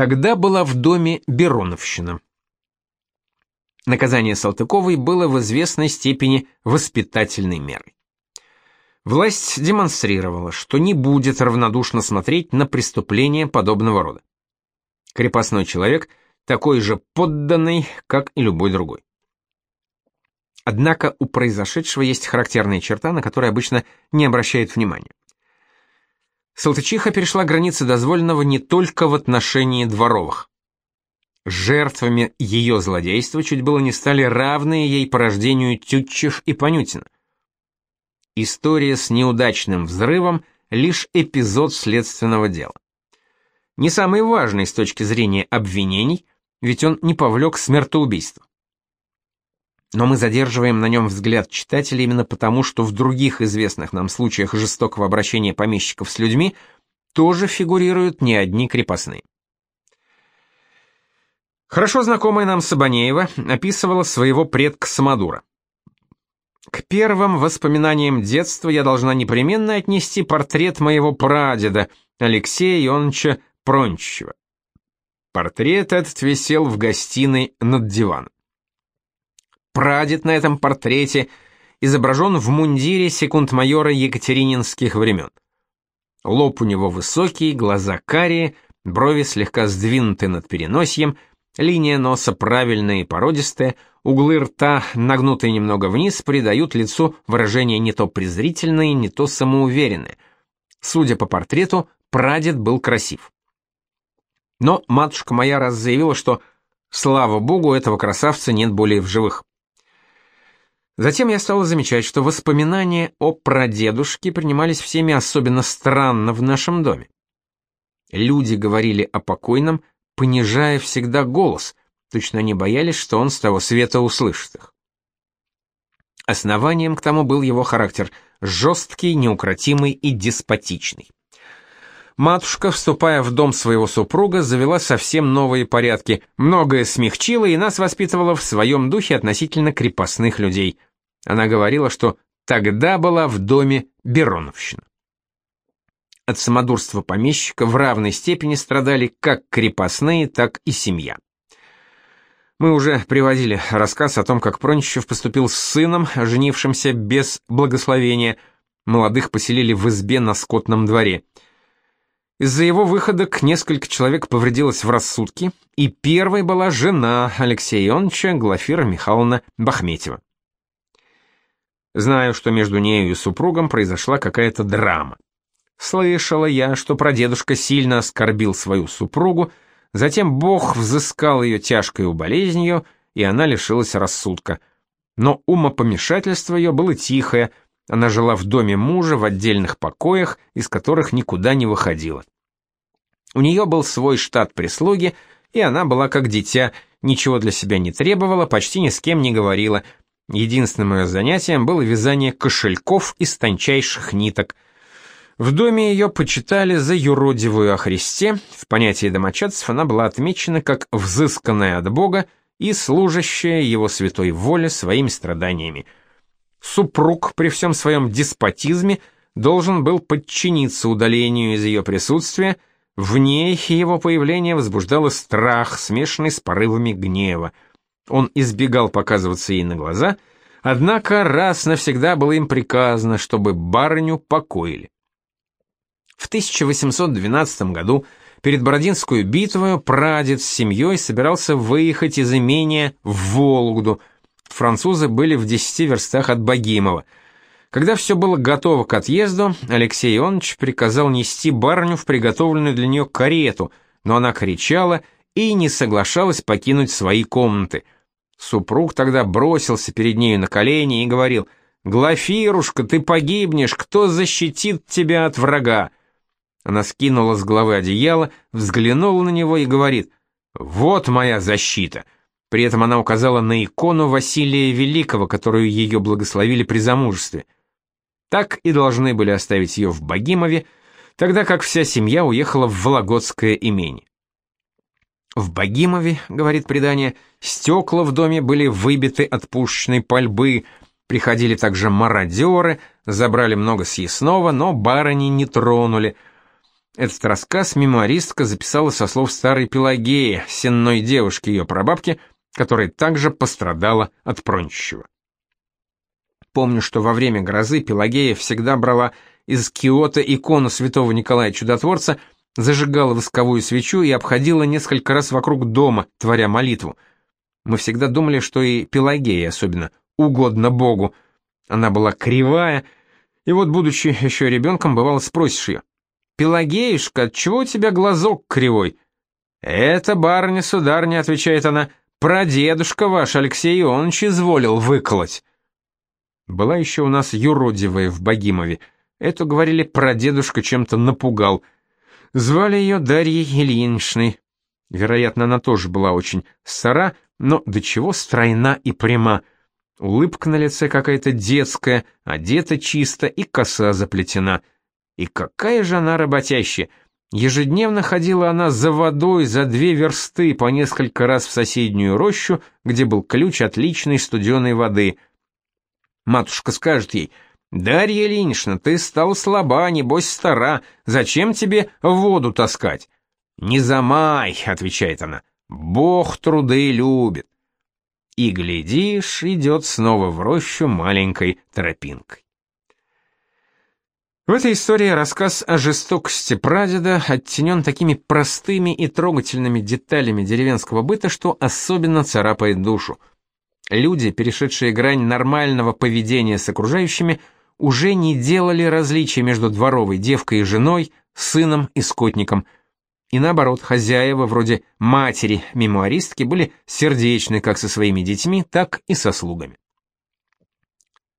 Тогда была в доме Бероновщина. Наказание Салтыковой было в известной степени воспитательной мерой. Власть демонстрировала, что не будет равнодушно смотреть на преступления подобного рода. Крепостной человек такой же подданный, как и любой другой. Однако у произошедшего есть характерная черта, на которую обычно не обращают внимания. Салтычиха перешла границы дозволенного не только в отношении дворовых. Жертвами ее злодейства чуть было не стали равные ей по рождению Тютчев и Понютина. История с неудачным взрывом — лишь эпизод следственного дела. Не самый важный с точки зрения обвинений, ведь он не повлек смертоубийства. Но мы задерживаем на нем взгляд читателя именно потому, что в других известных нам случаях жестокого обращения помещиков с людьми тоже фигурируют не одни крепостные. Хорошо знакомая нам Сабанеева описывала своего предка Самодура. К первым воспоминаниям детства я должна непременно отнести портрет моего прадеда Алексея Ионовича Прончева. Портрет этот висел в гостиной над диваном. Прадед на этом портрете изображен в мундире секунд-майора екатерининских времен. Лоб у него высокий, глаза карие, брови слегка сдвинуты над переносием, линия носа правильная и породистая, углы рта, нагнутые немного вниз, придают лицу выражение не то презрительное, не то самоуверенное. Судя по портрету, прадед был красив. Но матушка моя раз заявила, что, слава богу, этого красавца нет более в живых. Затем я стала замечать, что воспоминания о прадедушке принимались всеми особенно странно в нашем доме. Люди говорили о покойном, понижая всегда голос, точно они боялись, что он с того света услышит их. Основанием к тому был его характер – жесткий, неукротимый и деспотичный. Матушка, вступая в дом своего супруга, завела совсем новые порядки, многое смягчила и нас воспитывала в своем духе относительно крепостных людей – она говорила, что тогда была в доме Бероновщина. От самодурства помещика в равной степени страдали как крепостные, так и семья. Мы уже приводили рассказ о том, как Проничев поступил с сыном, женившимся без благословения. Молодых поселили в избе на скотном дворе. Из-за его выходок несколько человек повредилось в рассудке, и первой была жена Алексея Ионовича, Глафира Михайловна Бахметьева. Знаю, что между нею и супругом произошла какая-то драма. Слышала я, что прадедушка сильно оскорбил свою супругу, затем Бог взыскал ее тяжкой болезнью, и она лишилась рассудка. Но умопомешательство ее было тихое, она жила в доме мужа в отдельных покоях, из которых никуда не выходила. У нее был свой штат прислуги, и она была как дитя, ничего для себя не требовала, почти ни с кем не говорила — Единственным ее занятием было вязание кошельков из тончайших ниток. В доме ее почитали за юродивую о Христе, в понятии домочадцев она была отмечена как взысканная от Бога и служащая его святой воле своими страданиями. Супруг при всем своем деспотизме должен был подчиниться удалению из ее присутствия, в ней его появление возбуждало страх, смешанный с порывами гнева — он избегал показываться ей на глаза, однако раз навсегда было им приказано, чтобы барыню покоили. В 1812 году перед Бородинскую битвою прадед с семьей собирался выехать из имения в Вологду. Французы были в десяти верстах от Богимова. Когда все было готово к отъезду, Алексей Иванович приказал нести барыню в приготовленную для нее карету, но она кричала и не соглашалась покинуть свои комнаты – Супруг тогда бросился перед нею на колени и говорил, «Глафирушка, ты погибнешь, кто защитит тебя от врага?» Она скинула с головы одеяло, взглянула на него и говорит, «Вот моя защита». При этом она указала на икону Василия Великого, которую ее благословили при замужестве. Так и должны были оставить ее в Богимове, тогда как вся семья уехала в Вологодское имение. В Богимове, говорит предание, стекла в доме были выбиты от пушечной пальбы, приходили также мародеры, забрали много съестного, но барыни не тронули. Этот рассказ мемуаристка записала со слов старой Пелагеи, сенной девушки ее прабабки, которая также пострадала от Прончева. Помню, что во время грозы Пелагея всегда брала из киота икону святого Николая Чудотворца, зажигала восковую свечу и обходила несколько раз вокруг дома, творя молитву. Мы всегда думали, что и Пелагея особенно угодно Богу. Она была кривая, и вот, будучи еще ребенком, бывало спросишь ее, «Пелагеюшка, отчего у тебя глазок кривой?» «Это барыня-сударня», — отвечает она, — «прадедушка ваш Алексей Ионович изволил выколоть». Была еще у нас юродивая в Богимове. Эту, говорили, прадедушка чем-то напугал. Звали ее Дарьей Ильиничной. Вероятно, она тоже была очень стара, но до чего стройна и пряма. Улыбка на лице какая-то детская, одета чисто и коса заплетена. И какая же она работящая! Ежедневно ходила она за водой за две версты по несколько раз в соседнюю рощу, где был ключ отличной студеной воды — Матушка скажет ей, «Дарья Ильинична, ты стала слаба, небось стара, зачем тебе воду таскать?» «Не замай», — отвечает она, — «Бог труды любит». И, глядишь, идет снова в рощу маленькой тропинкой. В этой истории рассказ о жестокости прадеда оттенен такими простыми и трогательными деталями деревенского быта, что особенно царапает душу. Люди, перешедшие грань нормального поведения с окружающими, уже не делали различия между дворовой девкой и женой, сыном и скотником. И наоборот, хозяева, вроде матери мемуаристки, были сердечны как со своими детьми, так и со слугами.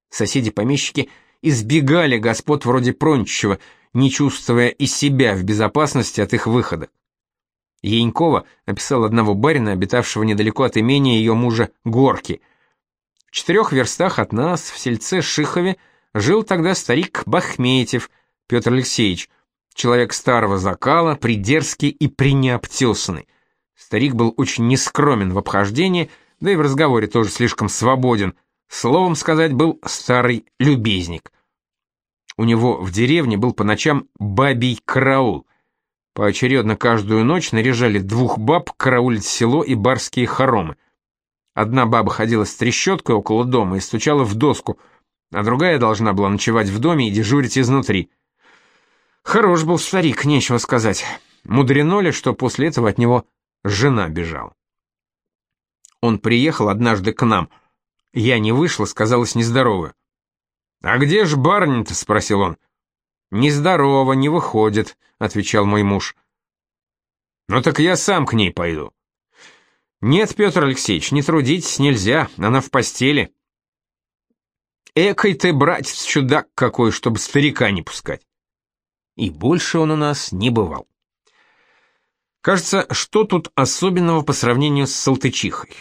Соседи-помещики избегали господ вроде Прончева, не чувствуя и себя в безопасности от их выхода. Янькова описал одного барина, обитавшего недалеко от имения ее мужа Горки. В четырех верстах от нас, в сельце Шихове, жил тогда старик Бахметьев Петр Алексеевич, человек старого закала, придерзкий и принеобтесанный. Старик был очень нескромен в обхождении, да и в разговоре тоже слишком свободен. Словом сказать, был старый любезник. У него в деревне был по ночам бабий караул. Поочередно каждую ночь наряжали двух баб караулить село и барские хоромы. Одна баба ходила с трещоткой около дома и стучала в доску, а другая должна была ночевать в доме и дежурить изнутри. Хорош был старик, нечего сказать. Мудрено ли, что после этого от него жена бежала. Он приехал однажды к нам. Я не вышла, сказалась нездоровая. «А где ж барыня-то?» — спросил он. «Нездорова, не выходит», — отвечал мой муж. «Ну так я сам к ней пойду». «Нет, Петр Алексеевич, не трудитесь, нельзя, она в постели». «Экой ты, братец, чудак какой, чтобы старика не пускать». И больше он у нас не бывал. Кажется, что тут особенного по сравнению с Салтычихой?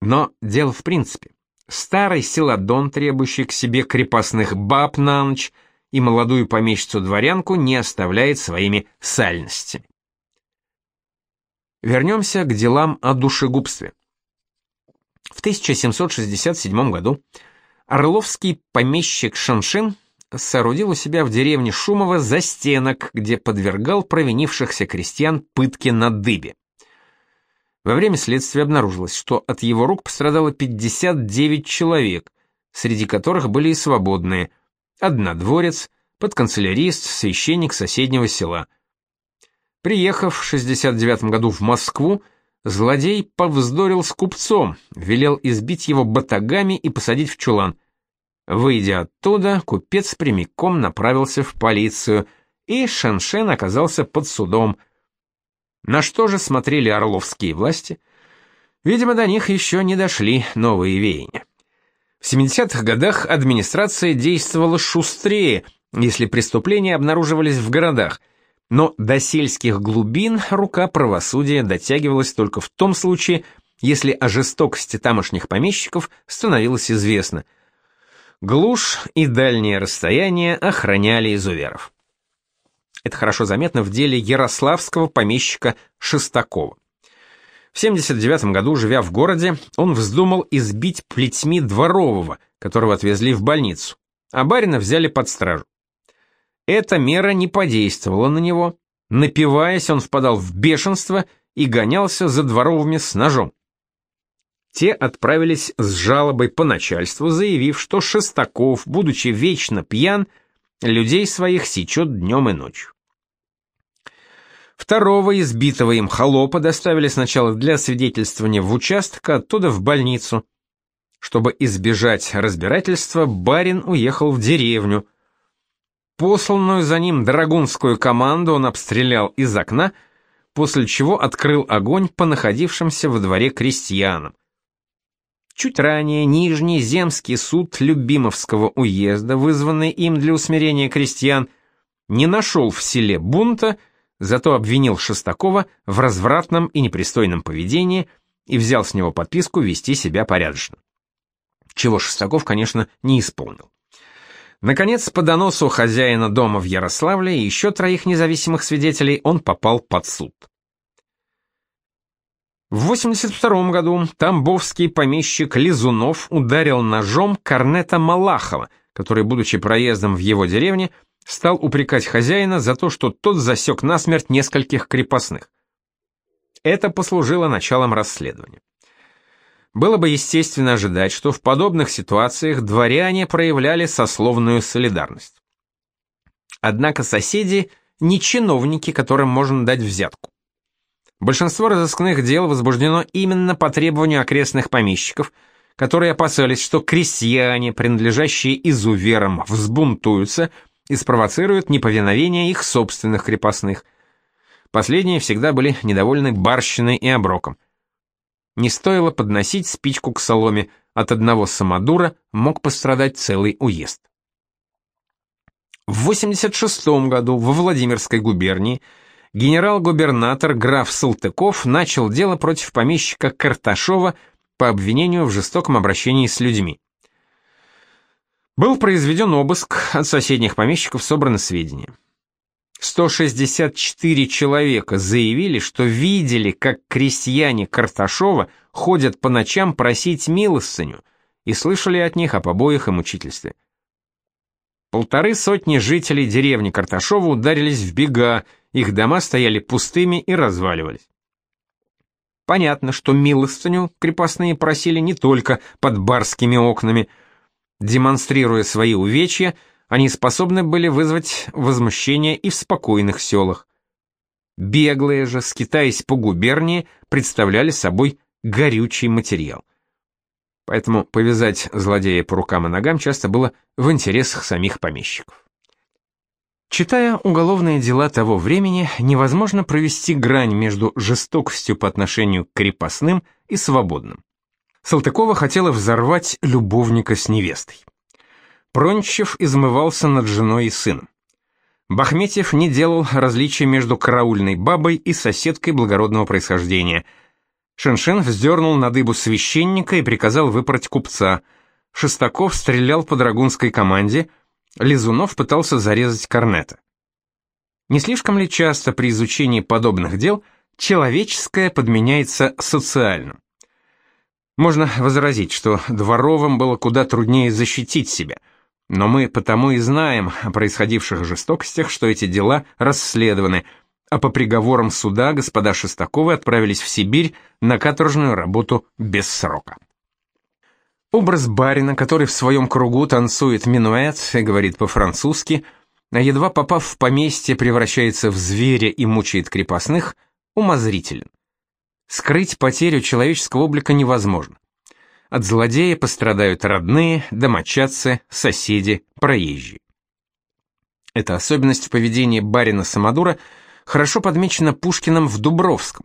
Но дело в принципе. Старый селадон, требующий к себе крепостных баб на ночь, и молодую помещицу-дворянку не оставляет своими сальностями. Вернемся к делам о душегубстве. В 1767 году орловский помещик Шаншин соорудил у себя в деревне Шумово застенок, где подвергал провинившихся крестьян пытке на дыбе. Во время следствия обнаружилось, что от его рук пострадало 59 человек, среди которых были и свободные – однодворец, подканцелярист, священник соседнего села. Приехав в 69 году в Москву, злодей повздорил с купцом, велел избить его батагами и посадить в чулан. Выйдя оттуда, купец прямиком направился в полицию, и Шеншен оказался под судом. На что же смотрели орловские власти? Видимо, до них еще не дошли новые веяния. В 70-х годах администрация действовала шустрее, если преступления обнаруживались в городах, но до сельских глубин рука правосудия дотягивалась только в том случае, если о жестокости тамошних помещиков становилось известно. Глушь и дальние расстояния охраняли изуверов. Это хорошо заметно в деле ярославского помещика Шестакова. В 79 году, живя в городе, он вздумал избить плетьми дворового, которого отвезли в больницу, а барина взяли под стражу. Эта мера не подействовала на него. Напиваясь, он впадал в бешенство и гонялся за дворовыми с ножом. Те отправились с жалобой по начальству, заявив, что Шестаков, будучи вечно пьян, людей своих сечет днем и ночью. Второго избитого им холопа доставили сначала для свидетельствования в участок, а оттуда в больницу. Чтобы избежать разбирательства, барин уехал в деревню. Посланную за ним драгунскую команду он обстрелял из окна, после чего открыл огонь по находившимся во дворе крестьянам. Чуть ранее Нижний земский суд Любимовского уезда, вызванный им для усмирения крестьян, не нашел в селе бунта, зато обвинил Шестакова в развратном и непристойном поведении и взял с него подписку вести себя порядочно. Чего Шестаков, конечно, не исполнил. Наконец, по доносу хозяина дома в Ярославле и еще троих независимых свидетелей он попал под суд. В 82 году тамбовский помещик Лизунов ударил ножом корнета Малахова, который, будучи проездом в его деревне, стал упрекать хозяина за то, что тот засек насмерть нескольких крепостных. Это послужило началом расследования. Было бы естественно ожидать, что в подобных ситуациях дворяне проявляли сословную солидарность. Однако соседи не чиновники, которым можно дать взятку. Большинство разыскных дел возбуждено именно по требованию окрестных помещиков, которые опасались, что крестьяне, принадлежащие изуверам, взбунтуются и спровоцируют неповиновение их собственных крепостных. Последние всегда были недовольны барщиной и оброком. Не стоило подносить спичку к соломе, от одного самодура мог пострадать целый уезд. В 86 году во Владимирской губернии генерал-губернатор граф Салтыков начал дело против помещика Карташова по обвинению в жестоком обращении с людьми. Был произведен обыск, от соседних помещиков собраны сведения. 164 человека заявили, что видели, как крестьяне Карташова ходят по ночам просить милостыню и слышали от них о побоях и мучительстве. Полторы сотни жителей деревни Карташова ударились в бега, их дома стояли пустыми и разваливались. Понятно, что милостыню крепостные просили не только под барскими окнами. Демонстрируя свои увечья, они способны были вызвать возмущение и в спокойных селах. Беглые же, скитаясь по губернии, представляли собой горючий материал. Поэтому повязать злодея по рукам и ногам часто было в интересах самих помещиков. Читая уголовные дела того времени, невозможно провести грань между жестокостью по отношению к крепостным и свободным. Салтыкова хотела взорвать любовника с невестой. Прончев измывался над женой и сыном. Бахметьев не делал различия между караульной бабой и соседкой благородного происхождения. Шеншен вздернул на дыбу священника и приказал выпороть купца. Шестаков стрелял по драгунской команде, Лизунов пытался зарезать корнета. Не слишком ли часто при изучении подобных дел человеческое подменяется социальным? Можно возразить, что дворовым было куда труднее защитить себя – но мы потому и знаем о происходивших жестокостях, что эти дела расследованы, а по приговорам суда господа Шестаковы отправились в Сибирь на каторжную работу без срока. Образ барина, который в своем кругу танцует минуэт и говорит по-французски, а едва попав в поместье, превращается в зверя и мучает крепостных, умозрителен. Скрыть потерю человеческого облика невозможно. От злодея пострадают родные, домочадцы, соседи, проезжие. Эта особенность в поведении барина Самодура хорошо подмечена Пушкиным в Дубровском.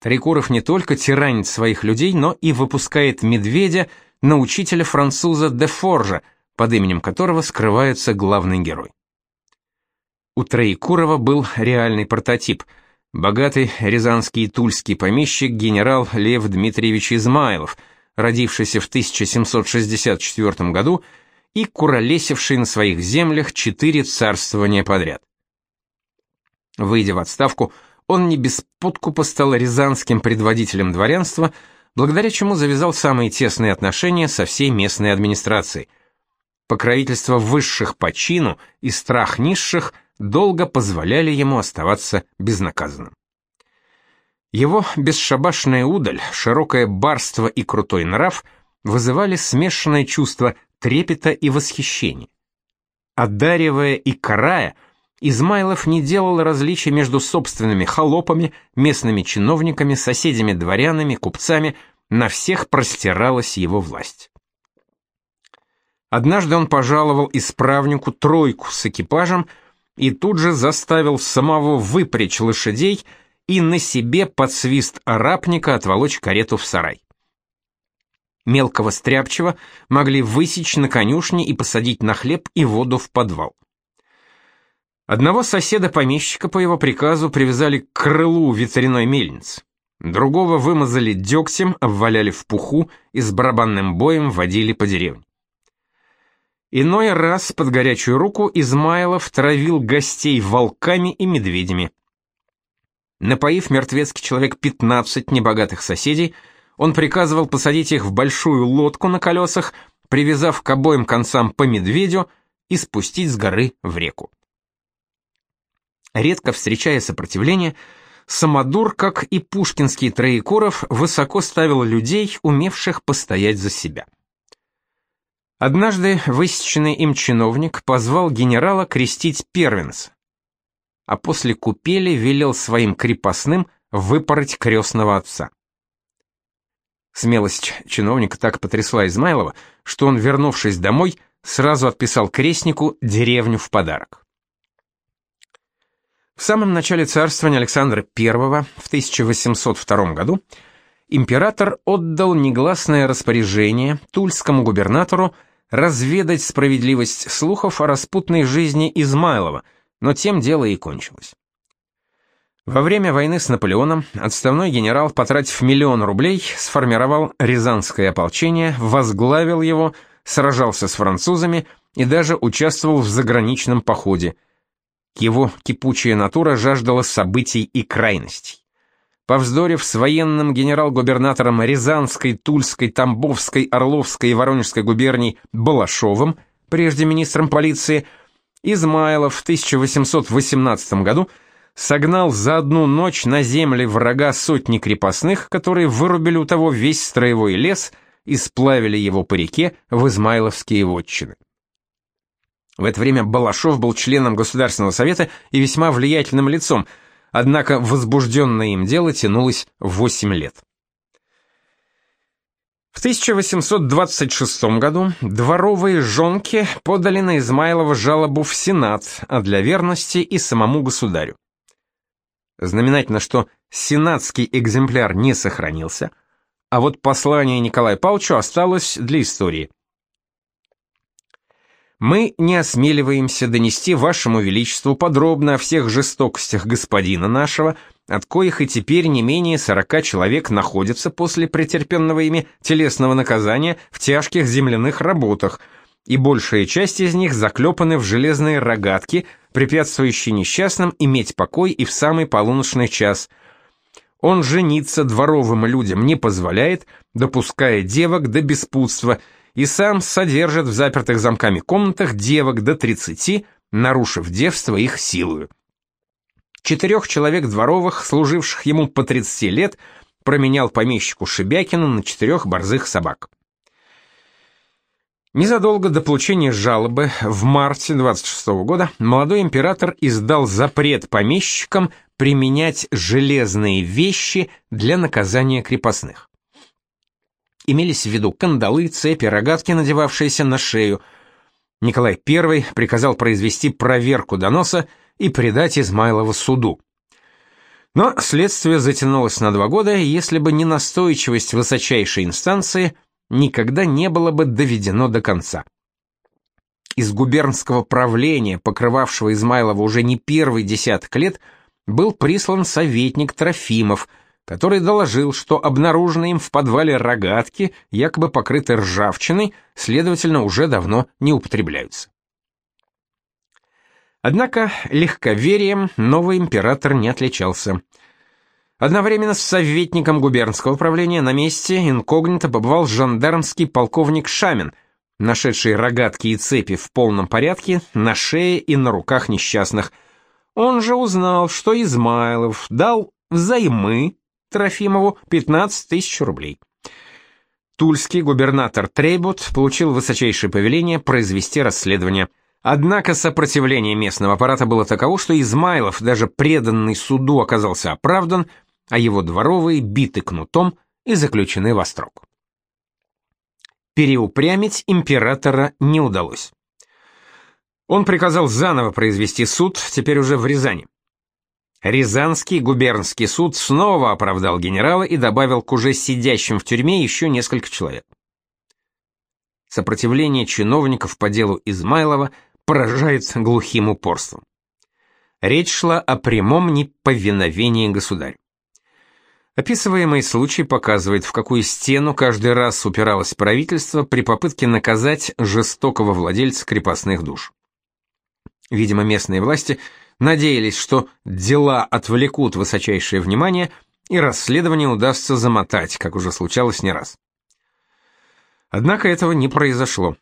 Трикуров не только тиранит своих людей, но и выпускает медведя на учителя француза де Форжа, под именем которого скрывается главный герой. У Троекурова был реальный прототип – богатый рязанский и тульский помещик генерал Лев Дмитриевич Измайлов – родившийся в 1764 году и куролесивший на своих землях четыре царствования подряд. Выйдя в отставку, он не без подкупа стал рязанским предводителем дворянства, благодаря чему завязал самые тесные отношения со всей местной администрацией. покровительство высших по чину и страх низших долго позволяли ему оставаться безнаказанным. Его бесшабашная удаль, широкое барство и крутой нрав вызывали смешанное чувство трепета и восхищения. Одаривая и карая, Измайлов не делал различий между собственными холопами, местными чиновниками, соседями-дворянами, купцами, на всех простиралась его власть. Однажды он пожаловал исправнику тройку с экипажем и тут же заставил самого выпрячь лошадей и на себе под свист арапника отволочь карету в сарай. Мелкого стряпчего могли высечь на конюшне и посадить на хлеб и воду в подвал. Одного соседа-помещика по его приказу привязали к крылу ветряной мельницы. Другого вымазали дегтем, обваляли в пуху и с барабанным боем водили по деревне. Иной раз под горячую руку Измайлов травил гостей волками и медведями. Напоив мертвецкий человек 15 небогатых соседей, он приказывал посадить их в большую лодку на колесах, привязав к обоим концам по медведю и спустить с горы в реку. Редко встречая сопротивление, Самодур, как и пушкинский Троекуров, высоко ставил людей, умевших постоять за себя. Однажды высеченный им чиновник позвал генерала крестить первенца, а после купели велел своим крепостным выпороть крестного отца. Смелость чиновника так потрясла Измайлова, что он, вернувшись домой, сразу отписал крестнику деревню в подарок. В самом начале царствования Александра I в 1802 году император отдал негласное распоряжение тульскому губернатору разведать справедливость слухов о распутной жизни Измайлова, но тем дело и кончилось. Во время войны с Наполеоном отставной генерал, потратив миллион рублей, сформировал Рязанское ополчение, возглавил его, сражался с французами и даже участвовал в заграничном походе – его кипучая натура жаждала событий и крайностей. Повздорив с военным генерал-губернатором Рязанской, Тульской, Тамбовской, Орловской и Воронежской губерний Балашовым, прежде министром полиции, Измайлов в 1818 году согнал за одну ночь на земли врага сотни крепостных, которые вырубили у того весь строевой лес и сплавили его по реке в Измайловские вотчины. В это время Балашов был членом Государственного совета и весьма влиятельным лицом, однако возбужденное им дело тянулось 8 лет. В 1826 году дворовые жонки подали на Измайлова жалобу в Сенат, а для верности и самому государю. Знаменательно, что сенатский экземпляр не сохранился, а вот послание Николая Павловичу осталось для истории мы не осмеливаемся донести вашему величеству подробно о всех жестокостях господина нашего, от коих и теперь не менее сорока человек находятся после претерпенного ими телесного наказания в тяжких земляных работах, и большая часть из них заклепаны в железные рогатки, препятствующие несчастным иметь покой и в самый полуночный час. Он жениться дворовым людям не позволяет, допуская девок до беспутства – и сам содержит в запертых замками комнатах девок до 30, нарушив девство их силою. Четырех человек дворовых, служивших ему по 30 лет, променял помещику Шебякину на четырех борзых собак. Незадолго до получения жалобы, в марте 26 -го года, молодой император издал запрет помещикам применять железные вещи для наказания крепостных. Имелись в виду кандалы, цепи, рогатки, надевавшиеся на шею. Николай I приказал произвести проверку доноса и предать Измайлова суду. Но следствие затянулось на два года, и если бы не настойчивость высочайшей инстанции, никогда не было бы доведено до конца. Из губернского правления, покрывавшего Измайлова уже не первый десяток лет, был прислан советник Трофимов – который доложил, что обнаруженные им в подвале рогатки, якобы покрыты ржавчиной, следовательно, уже давно не употребляются. Однако легковерием новый император не отличался. Одновременно с советником губернского управления на месте инкогнито побывал жандармский полковник Шамин, нашедший рогатки и цепи в полном порядке на шее и на руках несчастных. Он же узнал, что Измайлов дал взаймы Трофимову 15 тысяч рублей. Тульский губернатор Трейбут получил высочайшее повеление произвести расследование. Однако сопротивление местного аппарата было таково, что Измайлов, даже преданный суду, оказался оправдан, а его дворовые биты кнутом и заключены во строк. Переупрямить императора не удалось. Он приказал заново произвести суд, теперь уже в Рязани. Рязанский губернский суд снова оправдал генерала и добавил к уже сидящим в тюрьме еще несколько человек. Сопротивление чиновников по делу Измайлова поражает глухим упорством. Речь шла о прямом неповиновении государю. Описываемый случай показывает, в какую стену каждый раз упиралось правительство при попытке наказать жестокого владельца крепостных душ. Видимо, местные власти – надеялись, что дела отвлекут высочайшее внимание и расследование удастся замотать, как уже случалось не раз. Однако этого не произошло.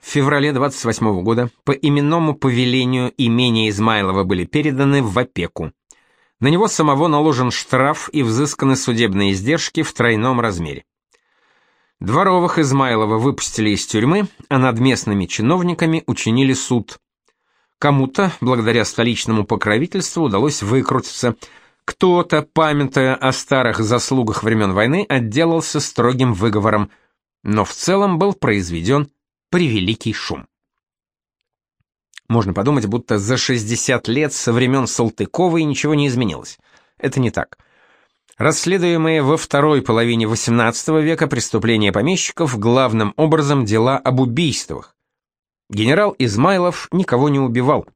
В феврале 28 года по именному повелению имения Измайлова были переданы в опеку. На него самого наложен штраф и взысканы судебные издержки в тройном размере. Дворовых Измайлова выпустили из тюрьмы, а над местными чиновниками учинили суд. Кому-то, благодаря столичному покровительству, удалось выкрутиться. Кто-то, памятая о старых заслугах времен войны, отделался строгим выговором, но в целом был произведен превеликий шум. Можно подумать, будто за 60 лет со времен Салтыковой ничего не изменилось. Это не так. Расследуемые во второй половине XVIII века преступления помещиков главным образом дела об убийствах. Генерал Измайлов никого не убивал.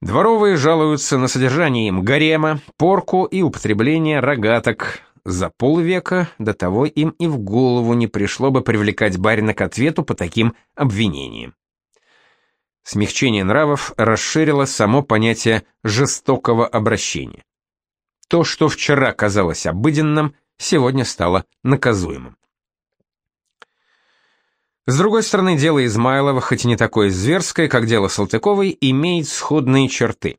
Дворовые жалуются на содержание им гарема, порку и употребление рогаток. За полвека до того им и в голову не пришло бы привлекать барина к ответу по таким обвинениям. Смягчение нравов расширило само понятие жестокого обращения. То, что вчера казалось обыденным, сегодня стало наказуемым. С другой стороны, дело Измайлова, хоть и не такое зверское, как дело Салтыковой, имеет сходные черты.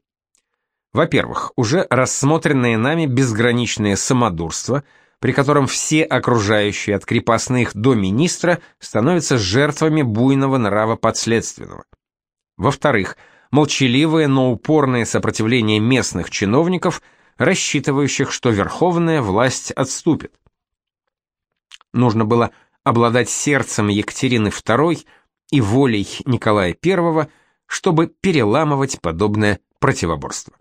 Во-первых, уже рассмотренное нами безграничное самодурство, при котором все окружающие от крепостных до министра становятся жертвами буйного нрава подследственного. Во-вторых, молчаливое, но упорное сопротивление местных чиновников, рассчитывающих, что верховная власть отступит. Нужно было обладать сердцем Екатерины II и волей Николая I, чтобы переламывать подобное противоборство.